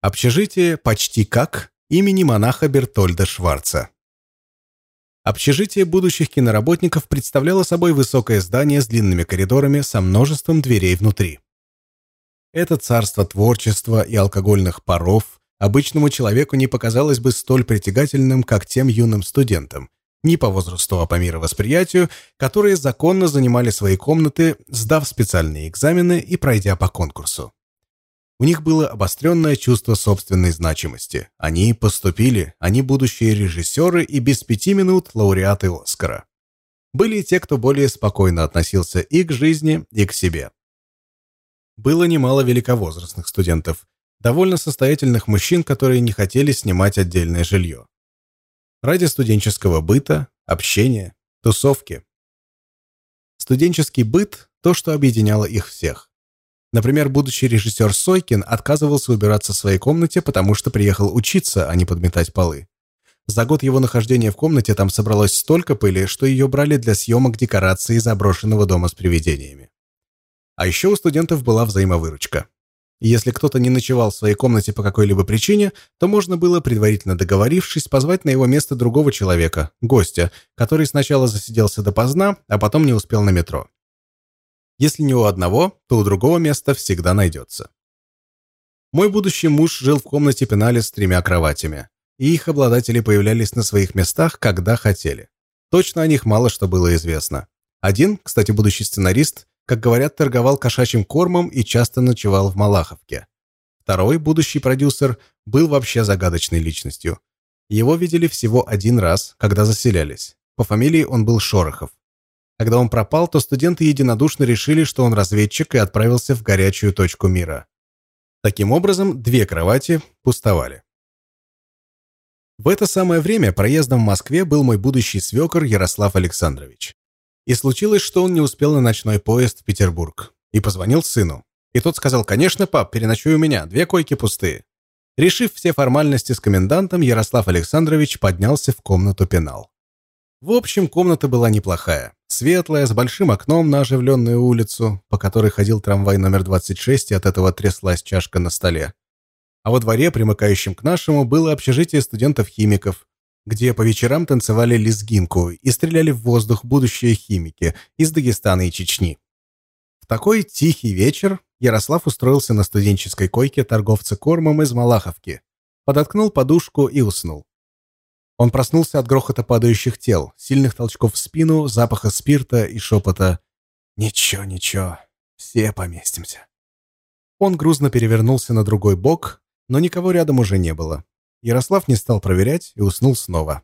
Общежитие почти как имени монаха Бертольда Шварца. Общежитие будущих киноработников представляло собой высокое здание с длинными коридорами со множеством дверей внутри. Это царство творчества и алкогольных паров обычному человеку не показалось бы столь притягательным, как тем юным студентам, ни по возрасту, а по мировосприятию, которые законно занимали свои комнаты, сдав специальные экзамены и пройдя по конкурсу. У них было обостренное чувство собственной значимости. Они поступили, они будущие режиссеры и без пяти минут лауреаты Оскара. Были и те, кто более спокойно относился и к жизни, и к себе. Было немало великовозрастных студентов, довольно состоятельных мужчин, которые не хотели снимать отдельное жилье. Ради студенческого быта, общения, тусовки. Студенческий быт – то, что объединяло их всех. Например, будущий режиссер Сойкин отказывался убираться в своей комнате, потому что приехал учиться, а не подметать полы. За год его нахождения в комнате там собралось столько пыли, что ее брали для съемок декорации заброшенного дома с привидениями. А еще у студентов была взаимовыручка. Если кто-то не ночевал в своей комнате по какой-либо причине, то можно было, предварительно договорившись, позвать на его место другого человека, гостя, который сначала засиделся допоздна, а потом не успел на метро. Если не у одного, то у другого места всегда найдется. Мой будущий муж жил в комнате пенали с тремя кроватями, и их обладатели появлялись на своих местах, когда хотели. Точно о них мало что было известно. Один, кстати, будущий сценарист, как говорят, торговал кошачьим кормом и часто ночевал в Малаховке. Второй, будущий продюсер, был вообще загадочной личностью. Его видели всего один раз, когда заселялись. По фамилии он был Шорохов. Когда он пропал, то студенты единодушно решили, что он разведчик и отправился в горячую точку мира. Таким образом, две кровати пустовали. В это самое время проездом в Москве был мой будущий свекор Ярослав Александрович. И случилось, что он не успел на ночной поезд в Петербург. И позвонил сыну. И тот сказал, «Конечно, пап, переночуй у меня, две койки пустые». Решив все формальности с комендантом, Ярослав Александрович поднялся в комнату пенал. В общем, комната была неплохая. Светлая, с большим окном на оживленную улицу, по которой ходил трамвай номер 26, и от этого тряслась чашка на столе. А во дворе, примыкающем к нашему, было общежитие студентов-химиков, где по вечерам танцевали лезгинку и стреляли в воздух будущие химики из Дагестана и Чечни. В такой тихий вечер Ярослав устроился на студенческой койке торговца кормом из Малаховки, подоткнул подушку и уснул. Он проснулся от грохота падающих тел, сильных толчков в спину, запаха спирта и шепота «Ничего, ничего, все поместимся». Он грузно перевернулся на другой бок, но никого рядом уже не было. Ярослав не стал проверять и уснул снова.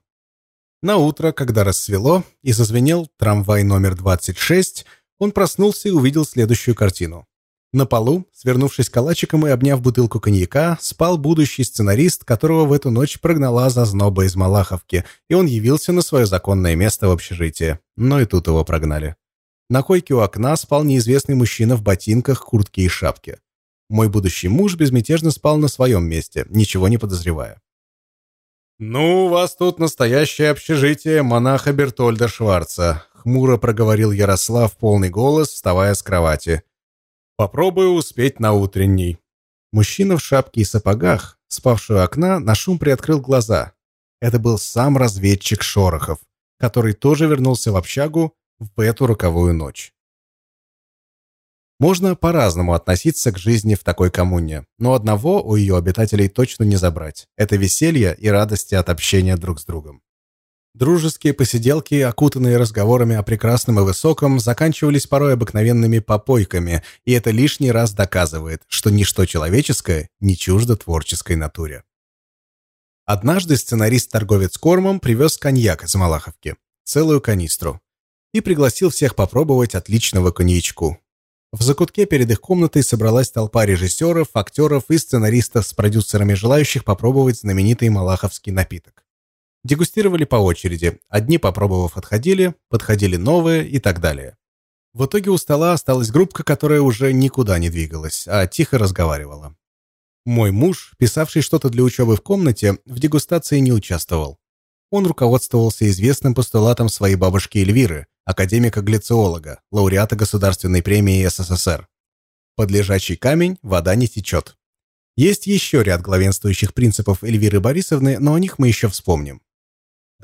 На утро, когда рассвело и зазвенел трамвай номер 26, он проснулся и увидел следующую картину. На полу, свернувшись калачиком и обняв бутылку коньяка, спал будущий сценарист, которого в эту ночь прогнала зазноба из Малаховки, и он явился на свое законное место в общежитии. Но и тут его прогнали. На койке у окна спал неизвестный мужчина в ботинках, куртке и шапке. Мой будущий муж безмятежно спал на своем месте, ничего не подозревая. «Ну, у вас тут настоящее общежитие монаха Бертольда Шварца», хмуро проговорил Ярослав в полный голос, вставая с кровати. Попробую успеть на утренний». Мужчина в шапке и сапогах, спавший у окна, на шум приоткрыл глаза. Это был сам разведчик Шорохов, который тоже вернулся в общагу в эту роковую ночь. Можно по-разному относиться к жизни в такой коммуне, но одного у ее обитателей точно не забрать. Это веселье и радости от общения друг с другом. Дружеские посиделки, окутанные разговорами о прекрасном и высоком, заканчивались порой обыкновенными попойками, и это лишний раз доказывает, что ничто человеческое не чуждо творческой натуре. Однажды сценарист-торговец кормом привез коньяк из Малаховки, целую канистру, и пригласил всех попробовать отличного коньячку. В закутке перед их комнатой собралась толпа режиссеров, актеров и сценаристов с продюсерами, желающих попробовать знаменитый малаховский напиток. Дегустировали по очереди. Одни, попробовав, отходили, подходили новые и так далее. В итоге у стола осталась группка, которая уже никуда не двигалась, а тихо разговаривала. Мой муж, писавший что-то для учебы в комнате, в дегустации не участвовал. Он руководствовался известным постулатом своей бабушки Эльвиры, академика-глициолога, лауреата Государственной премии СССР. Под лежачий камень вода не течет. Есть еще ряд главенствующих принципов Эльвиры Борисовны, но о них мы еще вспомним.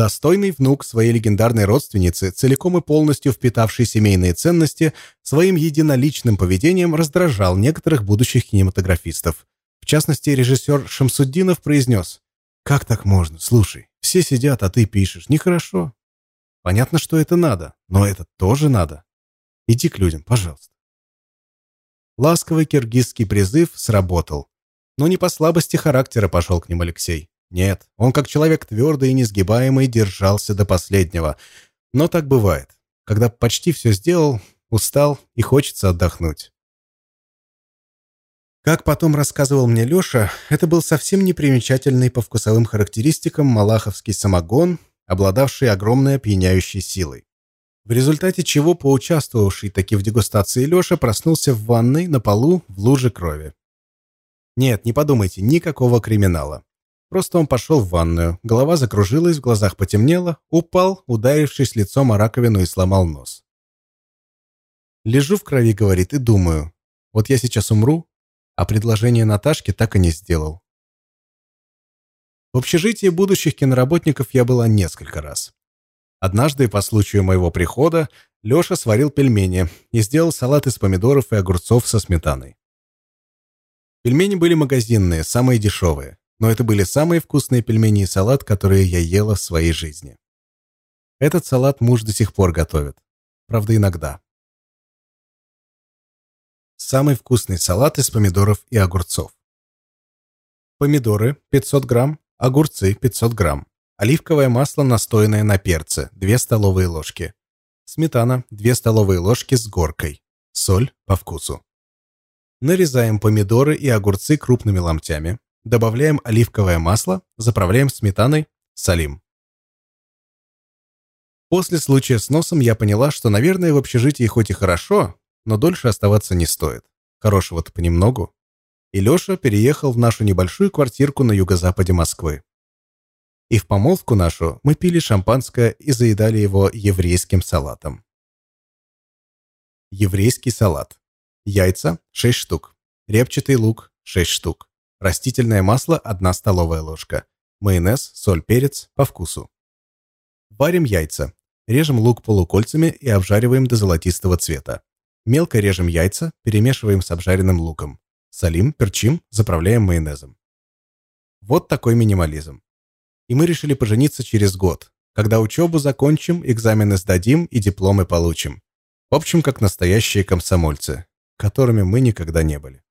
Достойный внук своей легендарной родственницы, целиком и полностью впитавший семейные ценности, своим единоличным поведением раздражал некоторых будущих кинематографистов. В частности, режиссер Шамсуддинов произнес «Как так можно? Слушай, все сидят, а ты пишешь. Нехорошо. Понятно, что это надо, но это тоже надо. Иди к людям, пожалуйста». Ласковый киргизский призыв сработал. Но не по слабости характера пошел к ним Алексей. Нет, он как человек твердый и несгибаемый держался до последнего. Но так бывает. Когда почти все сделал, устал и хочется отдохнуть. Как потом рассказывал мне Леша, это был совсем непримечательный по вкусовым характеристикам малаховский самогон, обладавший огромной опьяняющей силой. В результате чего поучаствовавший таки в дегустации Леша проснулся в ванной на полу в луже крови. Нет, не подумайте, никакого криминала. Просто он пошел в ванную, голова закружилась, в глазах потемнело, упал, ударившись лицом о раковину и сломал нос. Лежу в крови, говорит, и думаю, вот я сейчас умру, а предложение Наташке так и не сделал. В общежитии будущих киноработников я была несколько раз. Однажды, по случаю моего прихода, Леша сварил пельмени и сделал салат из помидоров и огурцов со сметаной. Пельмени были магазинные, самые дешевые но это были самые вкусные пельмени и салат, которые я ела в своей жизни. Этот салат муж до сих пор готовит. Правда, иногда. Самый вкусный салат из помидоров и огурцов. Помидоры 500 грамм, огурцы 500 грамм, оливковое масло, настоянное на перце 2 столовые ложки, сметана 2 столовые ложки с горкой, соль по вкусу. Нарезаем помидоры и огурцы крупными ломтями, добавляем оливковое масло, заправляем сметаной, солим. После случая с носом я поняла, что, наверное, в общежитии хоть и хорошо, но дольше оставаться не стоит. Хорошего-то понемногу. И Леша переехал в нашу небольшую квартирку на юго-западе Москвы. И в помолвку нашу мы пили шампанское и заедали его еврейским салатом. Еврейский салат. Яйца – 6 штук. Репчатый лук – 6 штук. Растительное масло – 1 столовая ложка. Майонез, соль, перец по вкусу. Варим яйца. Режем лук полукольцами и обжариваем до золотистого цвета. Мелко режем яйца, перемешиваем с обжаренным луком. Солим, перчим, заправляем майонезом. Вот такой минимализм. И мы решили пожениться через год, когда учебу закончим, экзамены сдадим и дипломы получим. В общем, как настоящие комсомольцы, которыми мы никогда не были.